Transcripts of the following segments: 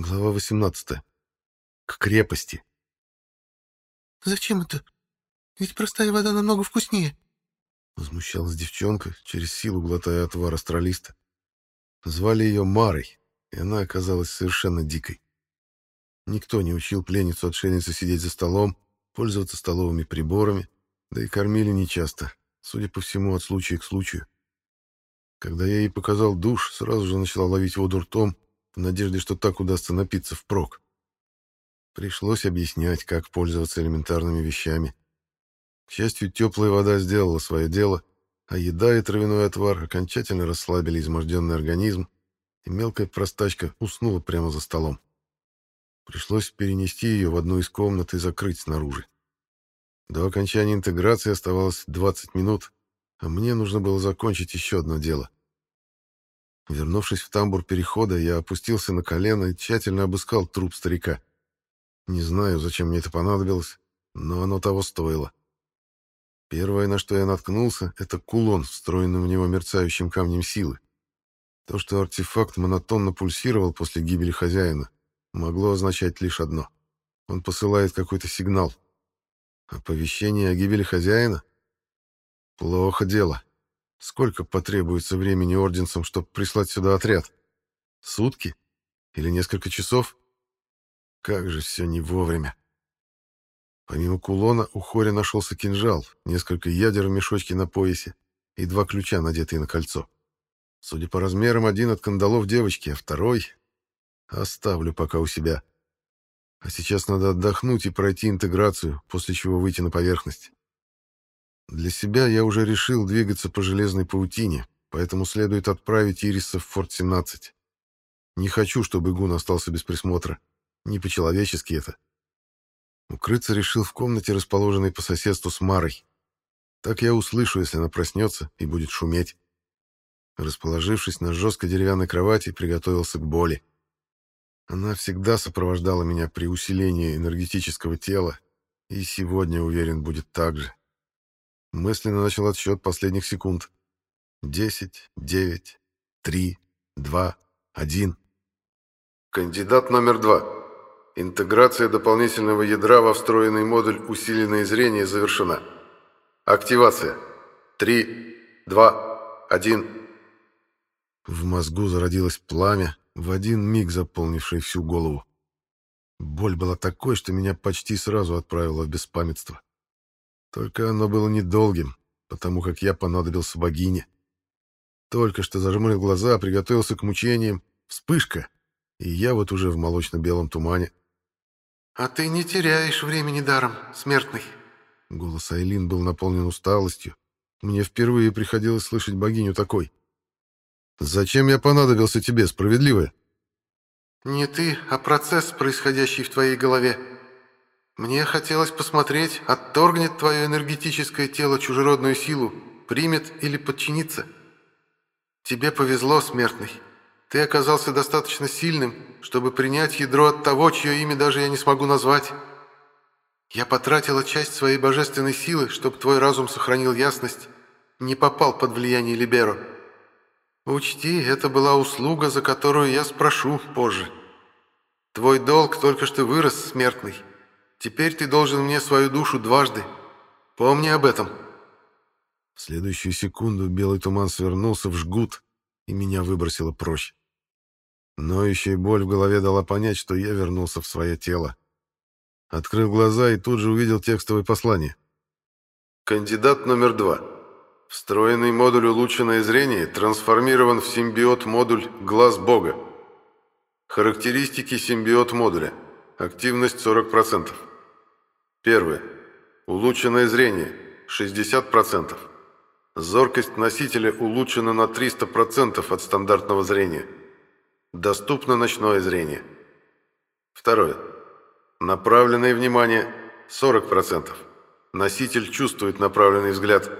Глава 18. К крепости. «Зачем это? Ведь простая вода намного вкуснее!» Возмущалась девчонка, через силу глотая отвар астралиста. Звали ее Марой, и она оказалась совершенно дикой. Никто не учил пленницу-отшельницу сидеть за столом, пользоваться столовыми приборами, да и кормили нечасто, судя по всему, от случая к случаю. Когда я ей показал душ, сразу же начала ловить воду ртом, в надежде, что так удастся напиться впрок. Пришлось объяснять, как пользоваться элементарными вещами. К счастью, теплая вода сделала свое дело, а еда и травяной отвар окончательно расслабили изможденный организм, и мелкая простачка уснула прямо за столом. Пришлось перенести ее в одну из комнат и закрыть снаружи. До окончания интеграции оставалось 20 минут, а мне нужно было закончить еще одно дело. Вернувшись в тамбур перехода, я опустился на колено и тщательно обыскал труп старика. Не знаю, зачем мне это понадобилось, но оно того стоило. Первое, на что я наткнулся, это кулон, встроенный в него мерцающим камнем силы. То, что артефакт монотонно пульсировал после гибели хозяина, могло означать лишь одно. Он посылает какой-то сигнал. Оповещение о гибели хозяина? Плохо дело. Сколько потребуется времени орденцам, чтобы прислать сюда отряд? Сутки? Или несколько часов? Как же все не вовремя. Помимо кулона у Хори нашелся кинжал, несколько ядер в мешочке на поясе и два ключа, надетые на кольцо. Судя по размерам, один от кандалов девочки, а второй оставлю пока у себя. А сейчас надо отдохнуть и пройти интеграцию, после чего выйти на поверхность. Для себя я уже решил двигаться по железной паутине, поэтому следует отправить Ириса в Форт-17. Не хочу, чтобы Гун остался без присмотра. Не по-человечески это. Укрыться решил в комнате, расположенной по соседству с Марой. Так я услышу, если она проснется и будет шуметь. Расположившись на жесткой деревянной кровати, приготовился к боли. Она всегда сопровождала меня при усилении энергетического тела, и сегодня, уверен, будет так же. Мысленно начал отсчет последних секунд. Десять, девять, три, два, один. Кандидат номер два. Интеграция дополнительного ядра во встроенный модуль усиленное зрение завершена. Активация. Три, два, один. В мозгу зародилось пламя, в один миг заполнившее всю голову. Боль была такой, что меня почти сразу отправило в беспамятство. Только оно было недолгим, потому как я понадобился богине. Только что зажмурил глаза, приготовился к мучениям. Вспышка, и я вот уже в молочно-белом тумане. «А ты не теряешь времени даром, смертный!» Голос Айлин был наполнен усталостью. Мне впервые приходилось слышать богиню такой. «Зачем я понадобился тебе, справедливая?» «Не ты, а процесс, происходящий в твоей голове», мне хотелось посмотреть, отторгнет твое энергетическое тело чужеродную силу, примет или подчинится. Тебе повезло, смертный. Ты оказался достаточно сильным, чтобы принять ядро от того, чье имя даже я не смогу назвать. Я потратила часть своей божественной силы, чтобы твой разум сохранил ясность, не попал под влияние Либеро. Учти, это была услуга, за которую я спрошу позже. Твой долг только что вырос, смертный. Теперь ты должен мне свою душу дважды. Помни об этом». В следующую секунду белый туман свернулся в жгут, и меня выбросило прочь. Но еще и боль в голове дала понять, что я вернулся в свое тело. Открыл глаза и тут же увидел текстовое послание. «Кандидат номер два. Встроенный модуль улучшенное зрение трансформирован в симбиот-модуль «Глаз Бога». Характеристики симбиот-модуля. Активность 40%. Первое. Улучшенное зрение – 60%. Зоркость носителя улучшена на 300% от стандартного зрения. Доступно ночное зрение. Второе. Направленное внимание – 40%. Носитель чувствует направленный взгляд.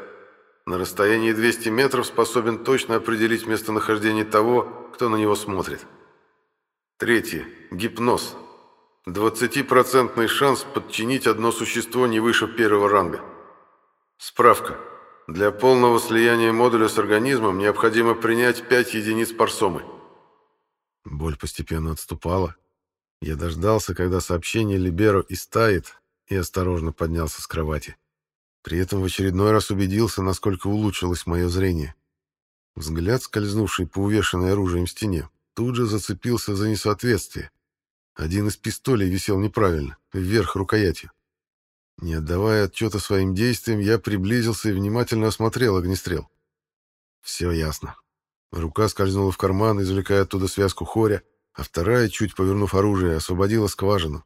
На расстоянии 200 метров способен точно определить местонахождение того, кто на него смотрит. Третье. Гипноз – 20% шанс подчинить одно существо не выше первого ранга. Справка. Для полного слияния модуля с организмом необходимо принять 5 единиц парсомы. Боль постепенно отступала. Я дождался, когда сообщение Либеро истает, и осторожно поднялся с кровати. При этом в очередной раз убедился, насколько улучшилось мое зрение. Взгляд, скользнувший по увешанной оружием стене, тут же зацепился за несоответствие. Один из пистолей висел неправильно, вверх рукоятью. Не отдавая отчета своим действиям, я приблизился и внимательно осмотрел огнестрел. Все ясно. Рука скользнула в карман, извлекая оттуда связку хоря, а вторая, чуть повернув оружие, освободила скважину.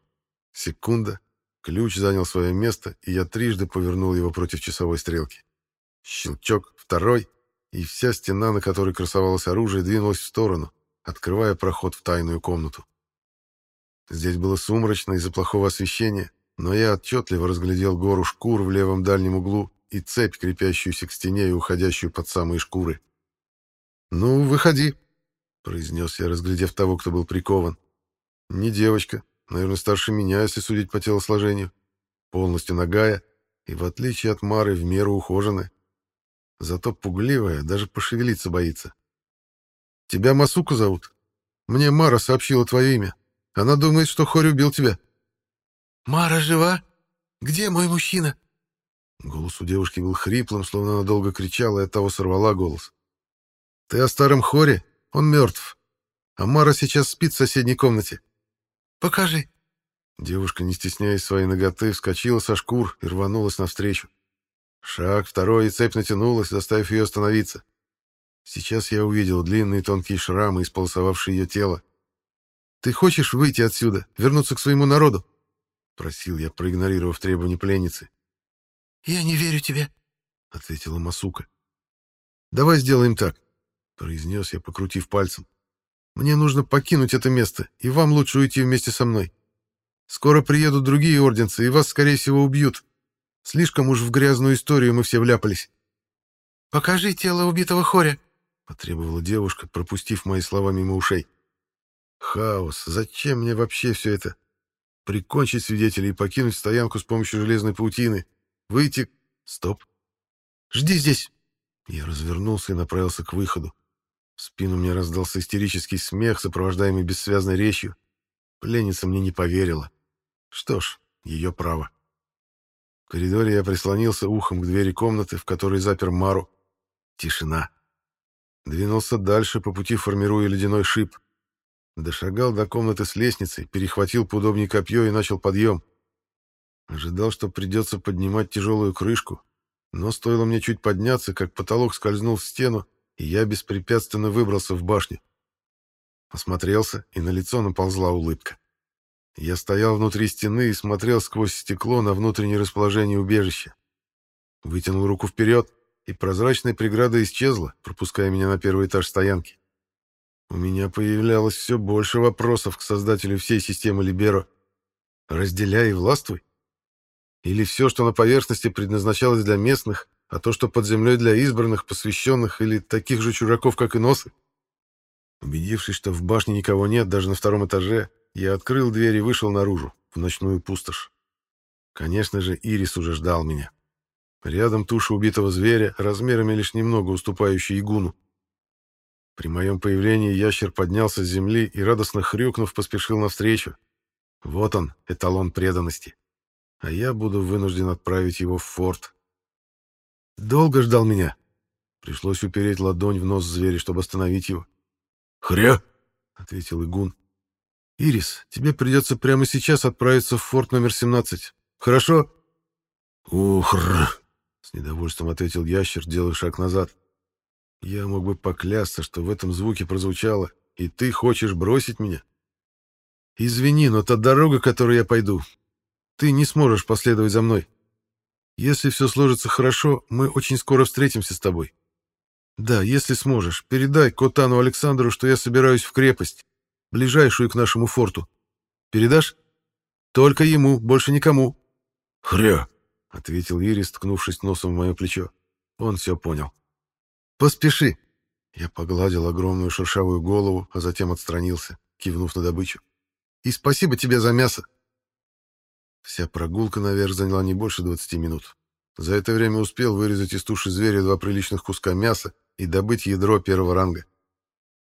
Секунда, ключ занял свое место, и я трижды повернул его против часовой стрелки. Щелчок, второй, и вся стена, на которой красовалось оружие, двинулась в сторону, открывая проход в тайную комнату. Здесь было сумрачно из-за плохого освещения, но я отчетливо разглядел гору шкур в левом дальнем углу и цепь, крепящуюся к стене и уходящую под самые шкуры. «Ну, выходи», — произнес я, разглядев того, кто был прикован. «Не девочка, наверное, старше меня, если судить по телосложению. Полностью нагая и, в отличие от Мары, в меру ухоженная. Зато пугливая, даже пошевелиться боится. Тебя Масука зовут? Мне Мара сообщила твое имя. Она думает, что Хорь убил тебя». «Мара жива? Где мой мужчина?» Голос у девушки был хриплым, словно она долго кричала и оттого сорвала голос. «Ты о старом Хоре? Он мертв. А Мара сейчас спит в соседней комнате». «Покажи». Девушка, не стесняясь своей ноготы, вскочила со шкур и рванулась навстречу. Шаг, второй, и цепь натянулась, заставив ее остановиться. Сейчас я увидел длинные тонкие шрамы, исполосовавшие ее тело. «Ты хочешь выйти отсюда, вернуться к своему народу?» — просил я, проигнорировав требования пленницы. «Я не верю тебе», — ответила Масука. «Давай сделаем так», — произнес я, покрутив пальцем. «Мне нужно покинуть это место, и вам лучше уйти вместе со мной. Скоро приедут другие орденцы, и вас, скорее всего, убьют. Слишком уж в грязную историю мы все вляпались». «Покажи тело убитого Хоря», — потребовала девушка, пропустив мои слова мимо ушей. «Хаос! Зачем мне вообще все это? Прикончить свидетелей и покинуть стоянку с помощью железной паутины. Выйти... Стоп. Жди здесь!» Я развернулся и направился к выходу. В спину мне раздался истерический смех, сопровождаемый бессвязной речью. Пленница мне не поверила. Что ж, ее право. В коридоре я прислонился ухом к двери комнаты, в которой запер Мару. Тишина. Двинулся дальше, по пути формируя ледяной шип. Дошагал до комнаты с лестницей, перехватил поудобнее копье и начал подъем. Ожидал, что придется поднимать тяжелую крышку, но стоило мне чуть подняться, как потолок скользнул в стену, и я беспрепятственно выбрался в башню. Осмотрелся, и на лицо наползла улыбка. Я стоял внутри стены и смотрел сквозь стекло на внутреннее расположение убежища. Вытянул руку вперед, и прозрачная преграда исчезла, пропуская меня на первый этаж стоянки. У меня появлялось все больше вопросов к создателю всей системы Либеро. Разделяй и властвуй? Или все, что на поверхности предназначалось для местных, а то, что под землей для избранных, посвященных или таких же чужаков, как и носы? Убедившись, что в башне никого нет, даже на втором этаже, я открыл дверь и вышел наружу, в ночную пустошь. Конечно же, Ирис уже ждал меня. Рядом туша убитого зверя, размерами лишь немного уступающая игуну. При моем появлении ящер поднялся с земли и, радостно хрюкнув, поспешил навстречу. Вот он, эталон преданности. А я буду вынужден отправить его в форт. Долго ждал меня. Пришлось упереть ладонь в нос зверя, чтобы остановить его. «Хря!» — ответил Игун. «Ирис, тебе придется прямо сейчас отправиться в форт номер 17. Хорошо?» «Ухр!» — с недовольством ответил ящер, делая шаг назад. Я мог бы поклясться, что в этом звуке прозвучало «И ты хочешь бросить меня?» «Извини, но та дорога, которой я пойду, ты не сможешь последовать за мной. Если все сложится хорошо, мы очень скоро встретимся с тобой. Да, если сможешь, передай Котану Александру, что я собираюсь в крепость, ближайшую к нашему форту. Передашь? Только ему, больше никому». «Хря!» — ответил Ирис, ткнувшись носом в мое плечо. Он все понял. «Поспеши!» Я погладил огромную шершавую голову, а затем отстранился, кивнув на добычу. «И спасибо тебе за мясо!» Вся прогулка наверх заняла не больше 20 минут. За это время успел вырезать из туши зверя два приличных куска мяса и добыть ядро первого ранга.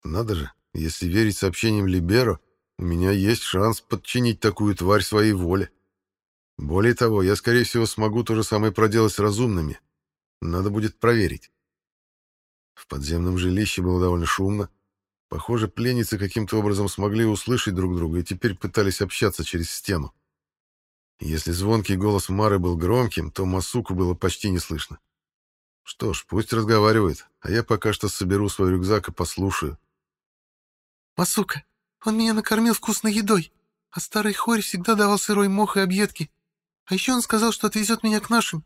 Надо же, если верить сообщениям Либеро, у меня есть шанс подчинить такую тварь своей воле. Более того, я, скорее всего, смогу то же самое проделать с разумными. Надо будет проверить. В подземном жилище было довольно шумно. Похоже, пленницы каким-то образом смогли услышать друг друга и теперь пытались общаться через стену. Если звонкий голос Мары был громким, то Масуку было почти не слышно. Что ж, пусть разговаривает, а я пока что соберу свой рюкзак и послушаю. «Масука, он меня накормил вкусной едой, а старый хорь всегда давал сырой мох и объедки. А еще он сказал, что отвезет меня к нашим».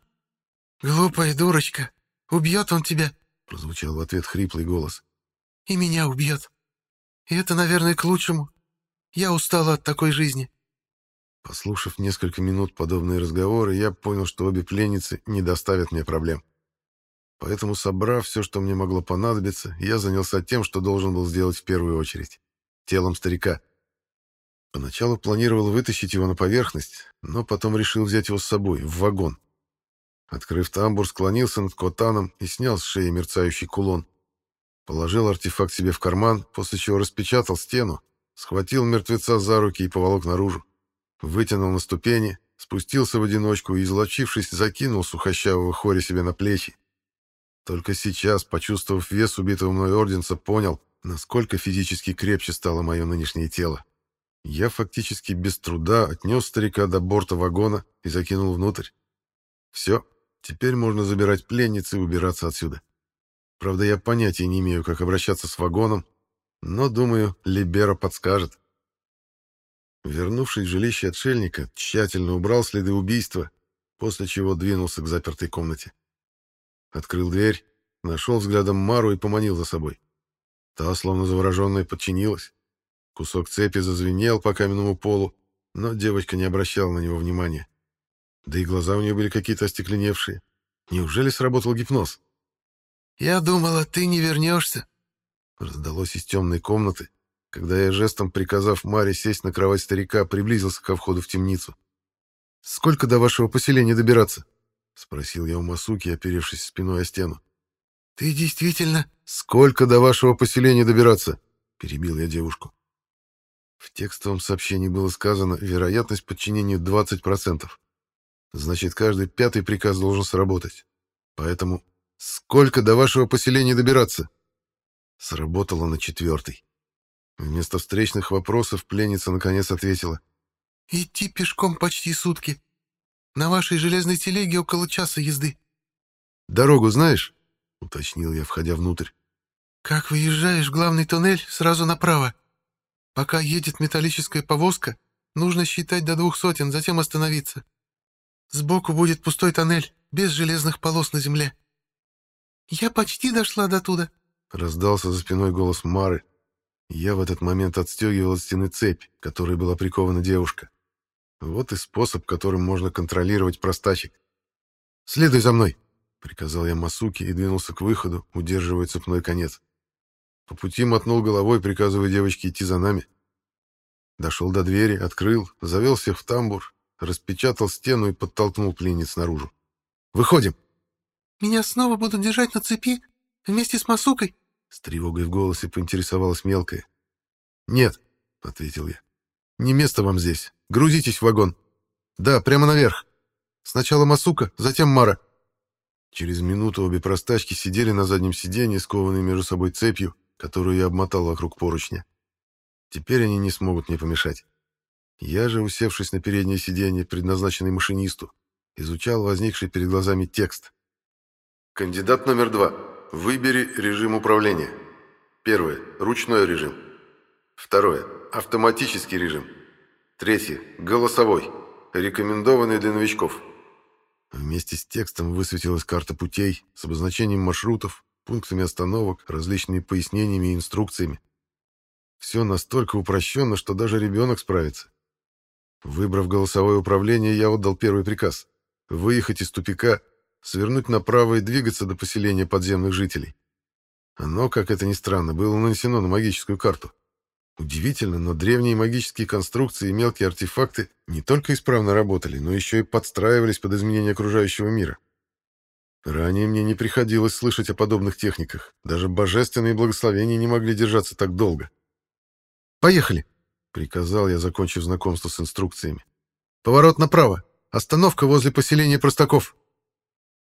«Глупая дурочка, убьет он тебя», — прозвучал в ответ хриплый голос. «И меня убьет. И это, наверное, к лучшему. Я устала от такой жизни». Послушав несколько минут подобные разговоры, я понял, что обе пленницы не доставят мне проблем. Поэтому, собрав все, что мне могло понадобиться, я занялся тем, что должен был сделать в первую очередь — телом старика. Поначалу планировал вытащить его на поверхность, но потом решил взять его с собой, в вагон. Открыв тамбур, склонился над Котаном и снял с шеи мерцающий кулон. Положил артефакт себе в карман, после чего распечатал стену, схватил мертвеца за руки и поволок наружу вытянул на ступени, спустился в одиночку и, излочившись, закинул сухощавого хоря себе на плечи. Только сейчас, почувствовав вес убитого мной орденца, понял, насколько физически крепче стало мое нынешнее тело. Я фактически без труда отнес старика до борта вагона и закинул внутрь. Все, теперь можно забирать пленниц и убираться отсюда. Правда, я понятия не имею, как обращаться с вагоном, но, думаю, Либера подскажет. Вернувшись в жилище отшельника, тщательно убрал следы убийства, после чего двинулся к запертой комнате. Открыл дверь, нашел взглядом Мару и поманил за собой. Та, словно завороженная, подчинилась. Кусок цепи зазвенел по каменному полу, но девочка не обращала на него внимания. Да и глаза у нее были какие-то остекленевшие. Неужели сработал гипноз? «Я думала, ты не вернешься», — раздалось из темной комнаты, когда я жестом, приказав Маре сесть на кровать старика, приблизился ко входу в темницу. «Сколько до вашего поселения добираться?» — спросил я у Масуки, оперевшись спиной о стену. «Ты действительно...» «Сколько до вашего поселения добираться?» — перебил я девушку. В текстовом сообщении было сказано «вероятность подчинения 20%». Значит, каждый пятый приказ должен сработать. Поэтому «Сколько до вашего поселения добираться?» Сработало на четвертый. Вместо встречных вопросов пленница наконец ответила. «Идти пешком почти сутки. На вашей железной телеге около часа езды». «Дорогу знаешь?» — уточнил я, входя внутрь. «Как выезжаешь в главный туннель, сразу направо. Пока едет металлическая повозка, нужно считать до двух сотен, затем остановиться. Сбоку будет пустой тоннель, без железных полос на земле». «Я почти дошла до туда», — раздался за спиной голос Мары, я в этот момент отстегивал от стены цепь, которой была прикована девушка. Вот и способ, которым можно контролировать простачек. «Следуй за мной!» — приказал я Масуке и двинулся к выходу, удерживая цепной конец. По пути мотнул головой, приказывая девочке идти за нами. Дошел до двери, открыл, завел всех в тамбур, распечатал стену и подтолкнул пленниц наружу. «Выходим!» «Меня снова будут держать на цепи вместе с Масукой?» С тревогой в голосе поинтересовалась мелкая. «Нет», — ответил я. «Не место вам здесь. Грузитесь в вагон. Да, прямо наверх. Сначала Масука, затем Мара». Через минуту обе простачки сидели на заднем сиденье, скованные между собой цепью, которую я обмотал вокруг поручня. Теперь они не смогут мне помешать. Я же, усевшись на переднее сиденье, предназначенный машинисту, изучал возникший перед глазами текст. «Кандидат номер два. Выбери режим управления. Первое. Ручной режим. Второе. Автоматический режим. Третье. Голосовой. Рекомендованный для новичков. Вместе с текстом высветилась карта путей с обозначением маршрутов, пунктами остановок, различными пояснениями и инструкциями. Все настолько упрощенно, что даже ребенок справится. Выбрав голосовое управление, я отдал первый приказ — выехать из тупика свернуть направо и двигаться до поселения подземных жителей. Оно, как это ни странно, было нанесено на магическую карту. Удивительно, но древние магические конструкции и мелкие артефакты не только исправно работали, но еще и подстраивались под изменения окружающего мира. Ранее мне не приходилось слышать о подобных техниках. Даже божественные благословения не могли держаться так долго. «Поехали!» Приказал я, закончив знакомство с инструкциями. «Поворот направо! Остановка возле поселения простаков!»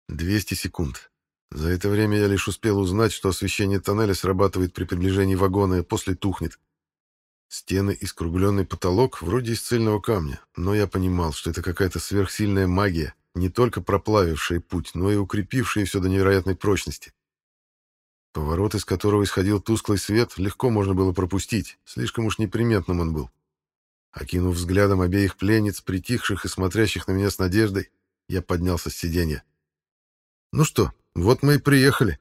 200 секунд. За это время я лишь успел узнать, что освещение тоннеля срабатывает при приближении вагона и после тухнет. Стены и скругленный потолок вроде из цельного камня, но я понимал, что это какая-то сверхсильная магия, не только проплавившая путь, но и укрепившая все до невероятной прочности. Поворот, из которого исходил тусклый свет, легко можно было пропустить, слишком уж неприметным он был. Окинув взглядом обеих пленниц, притихших и смотрящих на меня с надеждой, я поднялся с сиденья. «Ну что, вот мы и приехали.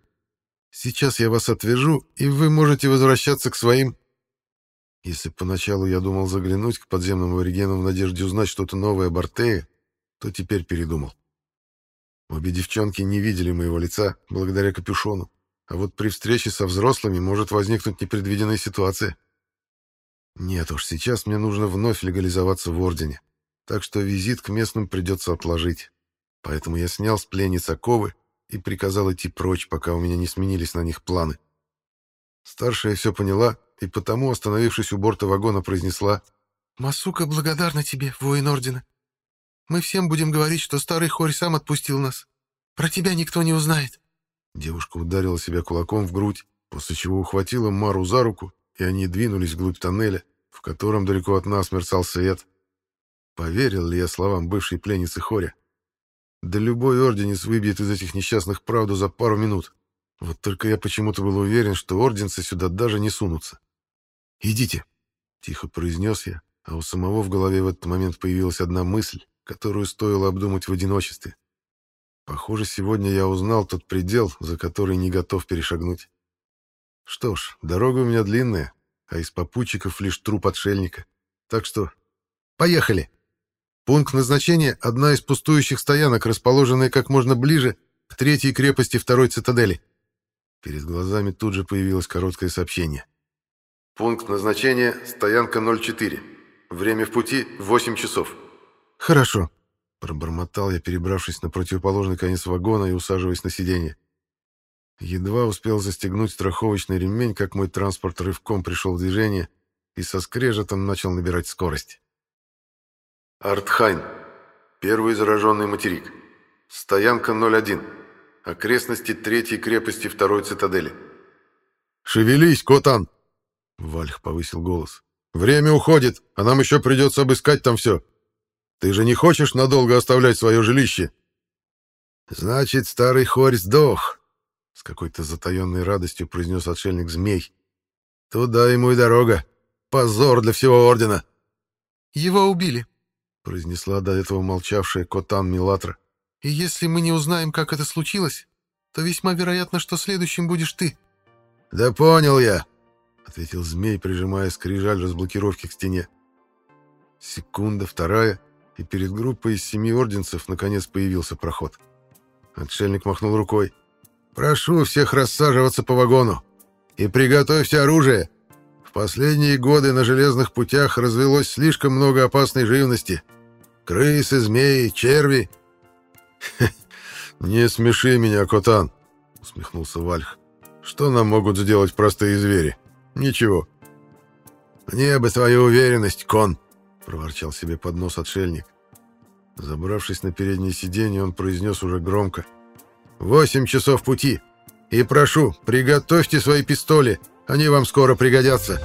Сейчас я вас отвяжу, и вы можете возвращаться к своим...» Если поначалу я думал заглянуть к подземным аборигенам в надежде узнать что-то новое об Артее, то теперь передумал. Обе девчонки не видели моего лица благодаря капюшону, а вот при встрече со взрослыми может возникнуть непредвиденная ситуация. Нет уж, сейчас мне нужно вновь легализоваться в Ордене, так что визит к местным придется отложить. Поэтому я снял с пленниц оковы и приказал идти прочь, пока у меня не сменились на них планы. Старшая все поняла и потому, остановившись у борта вагона, произнесла «Масука благодарна тебе, воин Ордена. Мы всем будем говорить, что старый хорь сам отпустил нас. Про тебя никто не узнает». Девушка ударила себя кулаком в грудь, после чего ухватила Мару за руку, и они двинулись вглубь тоннеля, в котором далеко от нас мерцал свет. Поверил ли я словам бывшей пленницы Хоря? Да любой орденец выбьет из этих несчастных правду за пару минут. Вот только я почему-то был уверен, что орденцы сюда даже не сунутся. «Идите», — тихо произнес я, а у самого в голове в этот момент появилась одна мысль, которую стоило обдумать в одиночестве. Похоже, сегодня я узнал тот предел, за который не готов перешагнуть. Что ж, дорога у меня длинная, а из попутчиков лишь труп отшельника. Так что поехали! Пункт назначения — одна из пустующих стоянок, расположенная как можно ближе к третьей крепости второй цитадели. Перед глазами тут же появилось короткое сообщение. Пункт назначения — стоянка 04. Время в пути — 8 часов. Хорошо. Пробормотал я, перебравшись на противоположный конец вагона и усаживаясь на сиденье. Едва успел застегнуть страховочный ремень, как мой транспорт рывком пришел в движение и со скрежетом начал набирать скорость. Артхайн. Первый зараженный материк. Стоянка 01. Окрестности третьей крепости второй цитадели. «Шевелись, Котан!» Вальх повысил голос. «Время уходит, а нам еще придется обыскать там все. Ты же не хочешь надолго оставлять свое жилище?» «Значит, старый хорь сдох», — с какой-то затаенной радостью произнес отшельник Змей. «Туда ему и дорога. Позор для всего Ордена». «Его убили», — произнесла до этого молчавшая Котан Милатра. «И если мы не узнаем, как это случилось, то весьма вероятно, что следующим будешь ты». «Да понял я», — ответил Змей, прижимая скрижаль разблокировки к стене. Секунда, вторая, и перед группой из семи орденцев наконец появился проход. Отшельник махнул рукой. «Прошу всех рассаживаться по вагону и приготовьте оружие. В последние годы на железных путях развелось слишком много опасной живности. Крысы, змеи, черви». «Не смеши меня, Котан», — усмехнулся Вальх. «Что нам могут сделать простые звери? Ничего». «Мне бы твою уверенность, Кон», проворчал себе под нос отшельник. Забравшись на переднее сиденье, он произнес уже громко. «Восемь часов пути! И прошу, приготовьте свои пистоли, они вам скоро пригодятся!»